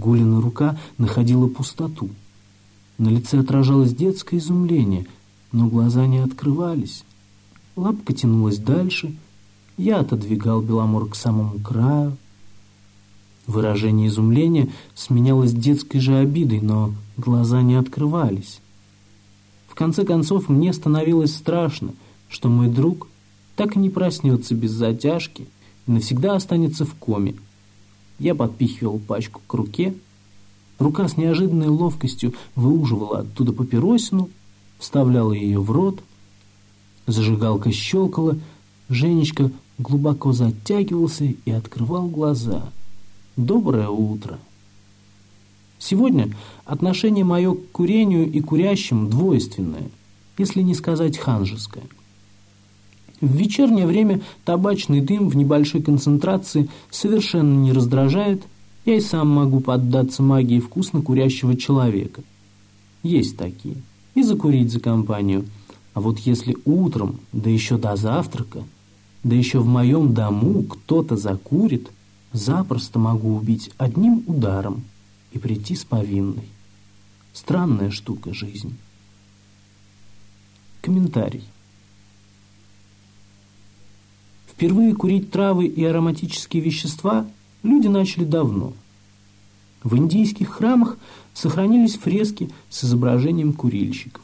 Гулина рука находила пустоту. На лице отражалось детское изумление, но глаза не открывались. Лапка тянулась дальше, я отодвигал Беломор к самому краю. Выражение изумления сменялось детской же обидой, но глаза не открывались. В конце концов, мне становилось страшно, что мой друг так и не проснется без затяжки и навсегда останется в коме. Я подпихивал пачку к руке, рука с неожиданной ловкостью выуживала оттуда папиросину, вставляла ее в рот, зажигалка щелкала, Женечка глубоко затягивался и открывал глаза. «Доброе утро!» Сегодня отношение мое к курению и курящим двойственное, если не сказать ханжеское. В вечернее время табачный дым в небольшой концентрации совершенно не раздражает, я и сам могу поддаться магии вкусно курящего человека. Есть такие. И закурить за компанию. А вот если утром, да еще до завтрака, да еще в моем дому кто-то закурит, запросто могу убить одним ударом и прийти с повинной. Странная штука жизнь. Комментарий. Впервые курить травы и ароматические вещества люди начали давно. В индийских храмах сохранились фрески с изображением курильщиков.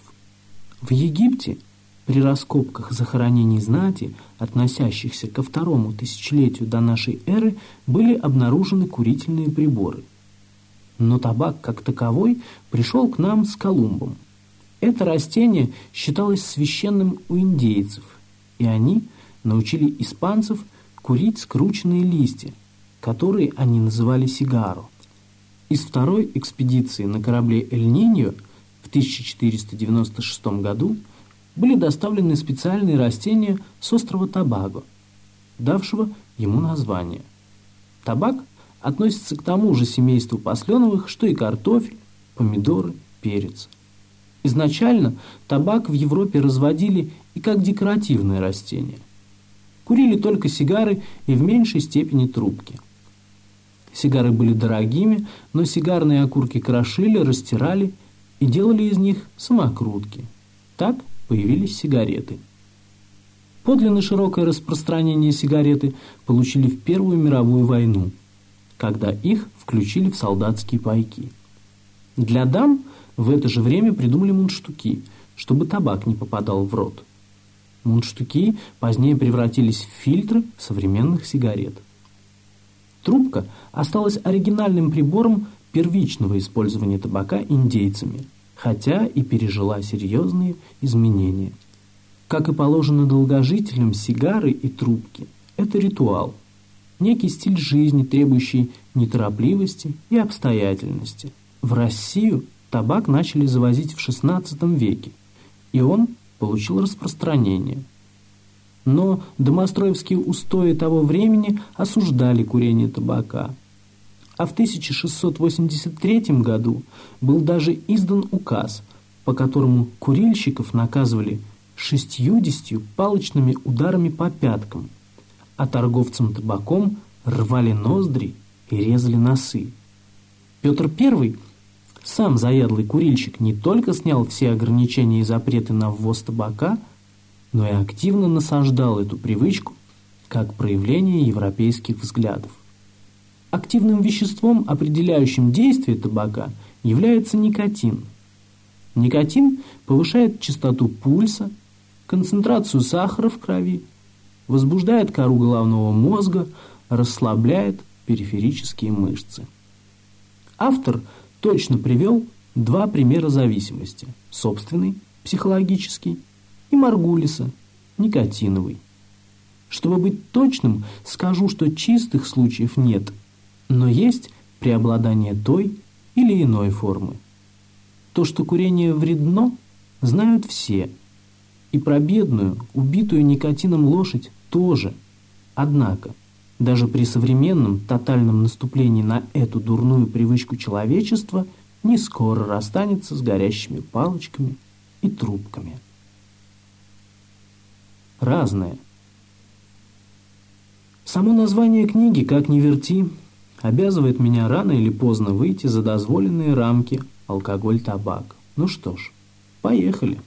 В Египте при раскопках захоронений знати, относящихся ко второму тысячелетию до нашей эры, были обнаружены курительные приборы – но табак как таковой пришел к нам с Колумбом. Это растение считалось священным у индейцев, и они научили испанцев курить скрученные листья, которые они называли сигару. Из второй экспедиции на корабле «Эль-Ниньо» в 1496 году были доставлены специальные растения с острова Табаго, давшего ему название. Табак – относится к тому же семейству посленовых, что и картофель, помидоры, перец. Изначально табак в Европе разводили и как декоративное растение. Курили только сигары и в меньшей степени трубки. Сигары были дорогими, но сигарные окурки крошили, растирали и делали из них самокрутки. Так появились сигареты. Подлинно широкое распространение сигареты получили в Первую мировую войну – когда их включили в солдатские пайки. Для дам в это же время придумали мундштуки, чтобы табак не попадал в рот. Мундштуки позднее превратились в фильтры современных сигарет. Трубка осталась оригинальным прибором первичного использования табака индейцами, хотя и пережила серьезные изменения. Как и положено долгожителям, сигары и трубки – это ритуал – некий стиль жизни, требующий неторопливости и обстоятельности. В Россию табак начали завозить в XVI веке, и он получил распространение. Но домостроевские устои того времени осуждали курение табака. А в 1683 году был даже издан указ, по которому курильщиков наказывали шестьюдесятью палочными ударами по пяткам – а торговцам табаком рвали ноздри и резали носы. Петр I, сам заядлый курильщик, не только снял все ограничения и запреты на ввоз табака, но и активно насаждал эту привычку как проявление европейских взглядов. Активным веществом, определяющим действие табака, является никотин. Никотин повышает частоту пульса, концентрацию сахара в крови, возбуждает кору головного мозга, расслабляет периферические мышцы. Автор точно привел два примера зависимости – собственный, психологический, и Маргулиса, никотиновый. Чтобы быть точным, скажу, что чистых случаев нет, но есть преобладание той или иной формы. То, что курение вредно, знают все. И про бедную, убитую никотином лошадь тоже. Однако, даже при современном тотальном наступлении на эту дурную привычку человечества не скоро расстанется с горящими палочками и трубками. Разное. Само название книги, как ни верти, обязывает меня рано или поздно выйти за дозволенные рамки алкоголь-табак. Ну что ж, поехали.